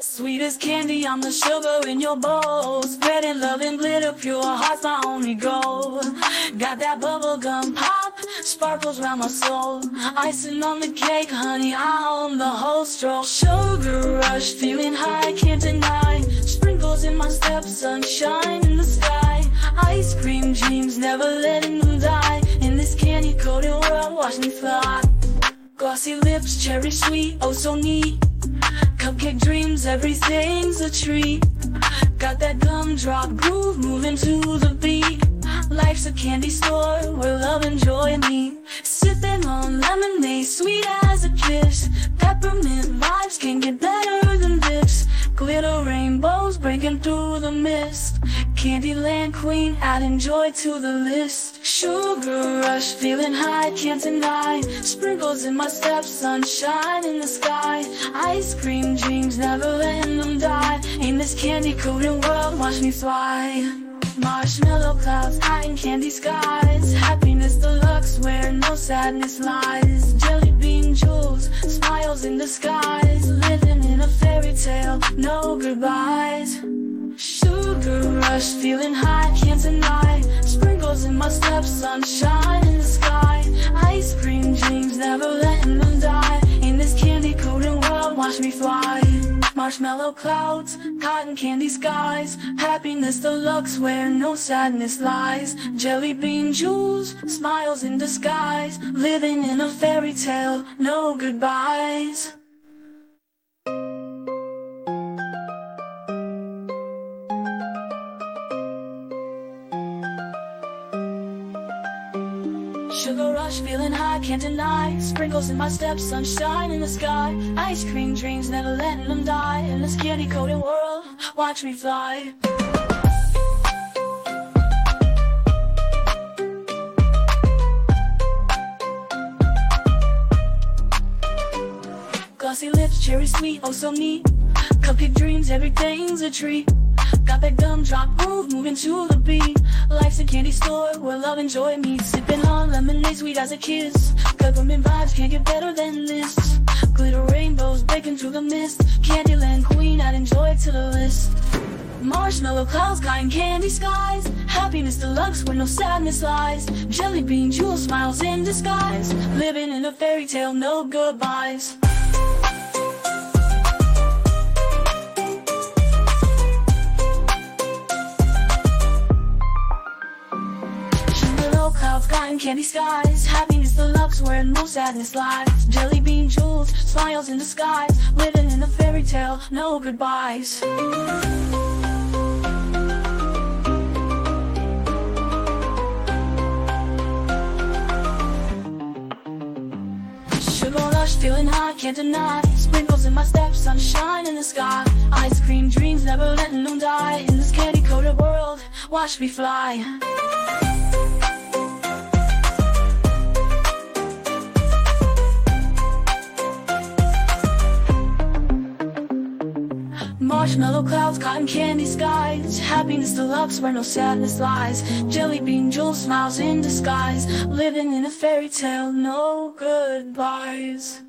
Sweet as candy, I'm the sugar in your bowl. Spreading love and glitter, pure heart's my only goal. Got that bubble gum pop, sparkles round my soul. Icing on the cake, honey, I own the whole stroke. Sugar rush, feeling high, can't deny. Sprinkles in my step, sunshine in the sky. Ice cream dreams, never letting them die. In this candy coated world, watch me fly. Glossy lips, cherry sweet, oh so neat. Cupcake dreams, everything's a treat. Got that gumdrop groove moving to the beat. Life's a candy store where love and joy meet. Sipping on lemonade, sweet as a kiss. Peppermint vibes can't get better than this. Glitter rainbows breaking through the mist. Candyland queen, adding joy to the list. Sugar rush, feeling high, can't deny. Sprinkles in my steps, sunshine in the sky. Ice cream dreams, never letting them die. In this candy coated world, watch me fly. Marshmallow clouds, hiding candy skies. Happiness deluxe, where no sadness lies. Jelly bean jewels, smiles in the skies. Living in a fairy tale, no goodbyes. Rush, feeling high, can't deny. Sprinkles in my steps, sunshine in the sky. Ice cream dreams, never letting them die. In this candy coated world, watch me fly. Marshmallow clouds, cotton candy skies. Happiness deluxe, where no sadness lies. Jelly bean jewels, smiles in disguise. Living in a fairy tale, no goodbyes. Sugar rush, feeling high, can't deny. Sprinkles in my steps, sunshine in the sky. Ice cream dreams, never letting them die. In this candy coated world, watch me fly. Glossy lips, cherry sweet, oh so neat. Cupcake dreams, everything's a treat. Got that gumdrop groove, moving to the beat. Life's a candy store where love and joy meet. Sipping on lemonade, sweet as a kiss. Peppermint vibes can't get better than this. Glitter rainbows breaking through the mist. Candyland queen, adding joy to the list. Marshmallow clouds, cotton candy skies. Happiness deluxe where no sadness lies. Jelly bean jewel smiles in disguise. Living in a fairy tale, no goodbyes. Cotton candy skies. Happiness deluxe where no sadness lies. Jelly bean jewels, smiles in skies. Living in a fairy tale, no goodbyes. Sugar rush, feeling high, can't deny. Sprinkles in my steps, sunshine in the sky. Ice cream dreams, never letting them die. In this candy coated world, watch me fly. Marshmallow clouds, cotton candy skies. Happiness deluxe where no sadness lies. Jelly bean jewel smiles in disguise. Living in a fairy tale, no goodbyes.